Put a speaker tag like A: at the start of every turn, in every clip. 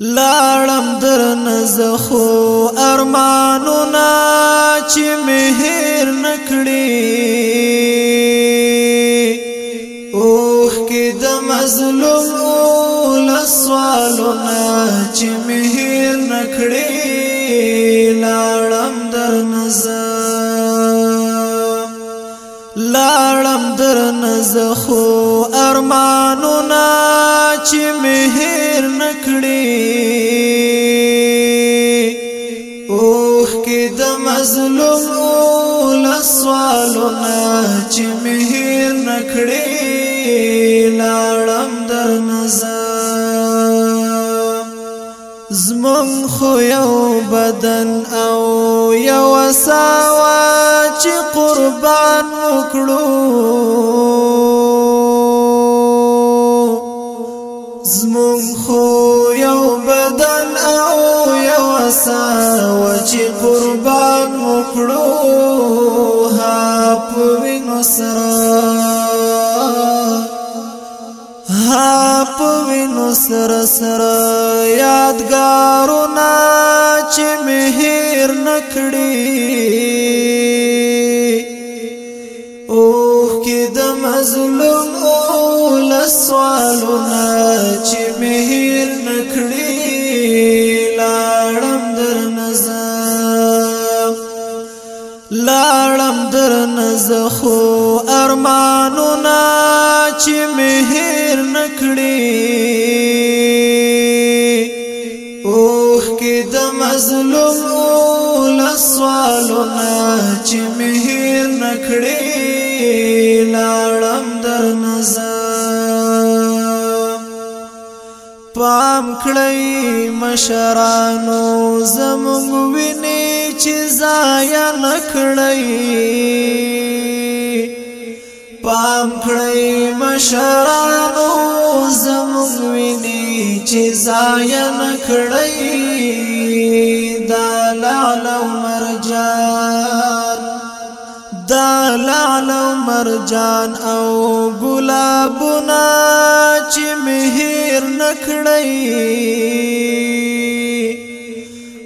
A: لاړم در نزخو ارمانونه چې مهیر نکړي اوخ کې د مظلوم لسوالونه چې مهیر نکړي لاړم در نزم لاړم در نزخو ارمانونه چې مهیر نکړي سوالونه چې مهیر نکړي لاړم در نظر زمون خو یو بدن او یو ساوا چې قربان وکړو زمون خو یو بدن او یو ساوا چې قربان وکړو وینو سرا ها په وینو سرا سرا یادګارونه چې مهیر نکړي اوه کې د مظلوم لسوالونه چې مهیر نکړي زخو ارمانونه چې مهر نکړي اوخ کې د مظلوم لسوالونه چې مهر نکړي لاړم در نظر پام کړی مشرانو زموږ ویني چې ځای نکړی پام کړی مشرانو زموږ ویني چې ځای نه کړی دا لعل مرجان دا لعل مرجان او ګلابونه چې مهیر نه کړی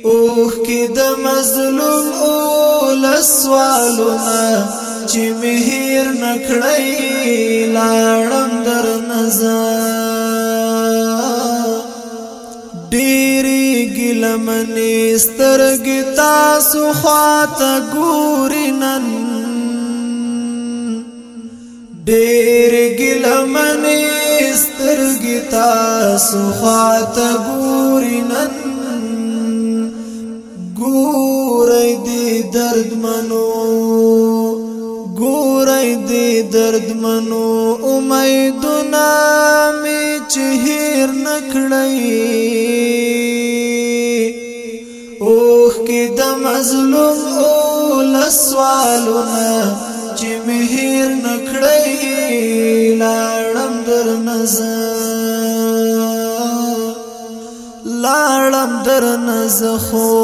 A: اوخ کې د مظلوم اول سوالونه چې مهیر نکړی لاړم در نظر ډېری ګلمنې سترګې تاسو خواته ګوري نن ډېری ګلمنې سترګې تاسو خواته ګوري نن ګورې دې دردمنو دردمنو امیدونه می چهیر نکړی اوخ کې د مظلوم او لسوالونه چې مهیر نکړی لاړم در لاړم در نزخو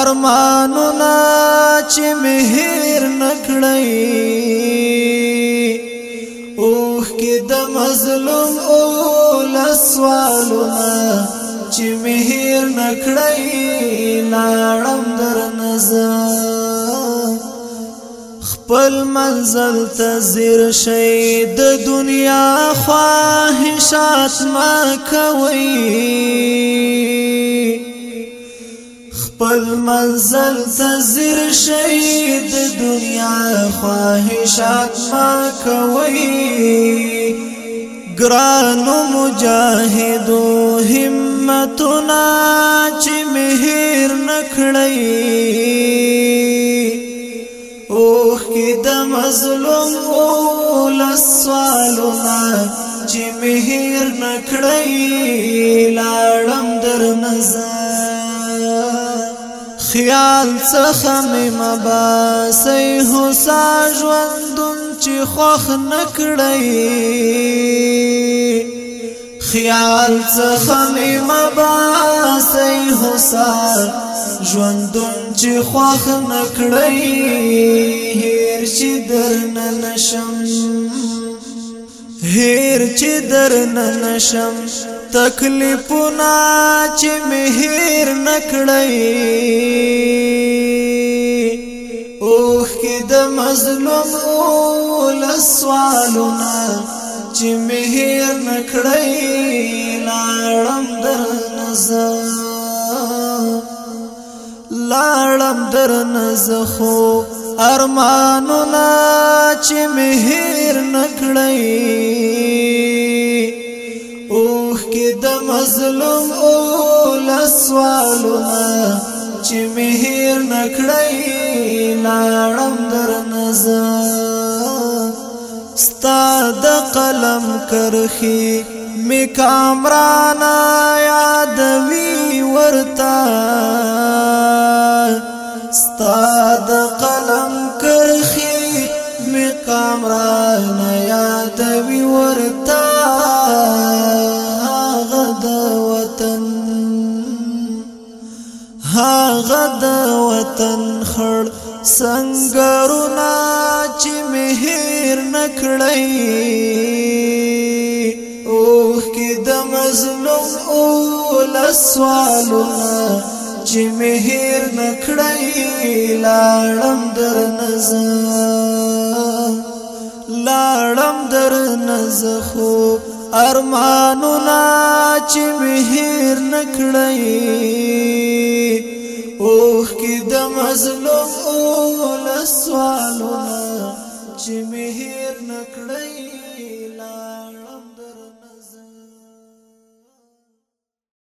A: ارمانونه چې مهیر نکړی مظلوم اولسوالونه چې مهیر نکړی لاړم در نظر خپل منزل ته زیر شي د دنیا خواهشات ما کوي خپل منزل ته زیر شي د دنیا خواهشات ما کوي ګرانو مجاهدو همتنا چې مهیر نکړی اوخ کی د مظلوم اول سوالونه چې مهیر نکړی لاړم در نظر خیال څخه مې مباسې هوسا ژوندون چې خوخ نکړی خیال څخه می مباسي حسار ژوندون چې خوښ نکړی هیر چې درن نشم هیر چې درن نشم تکلیفونه چې مهیر نکړی اوخ کې د مظلوم ول سوالونه چې مهیر نکړی لاړم در نزه لاړم در نزه خو ارمانونه چې مهیر نکړی اوخ کې د مظلوم او لسوالونه چې مهیر نکړی لاړم در نزه ستا د قلم کرخي می کامران یاد وی ورتا ستا د قلم کرخي می کامران یاد وی ورتا غد وطن ها غد وطن خړ څنګه نکړی اوه کې د مظلوم او لسوالونه چې مهیر نکړی لاړم در نظر لاړم در نظر خو ارمانونه چې مهیر نکړی اوخ کې د مظلوم او لسوالونه چې مهیر نکړی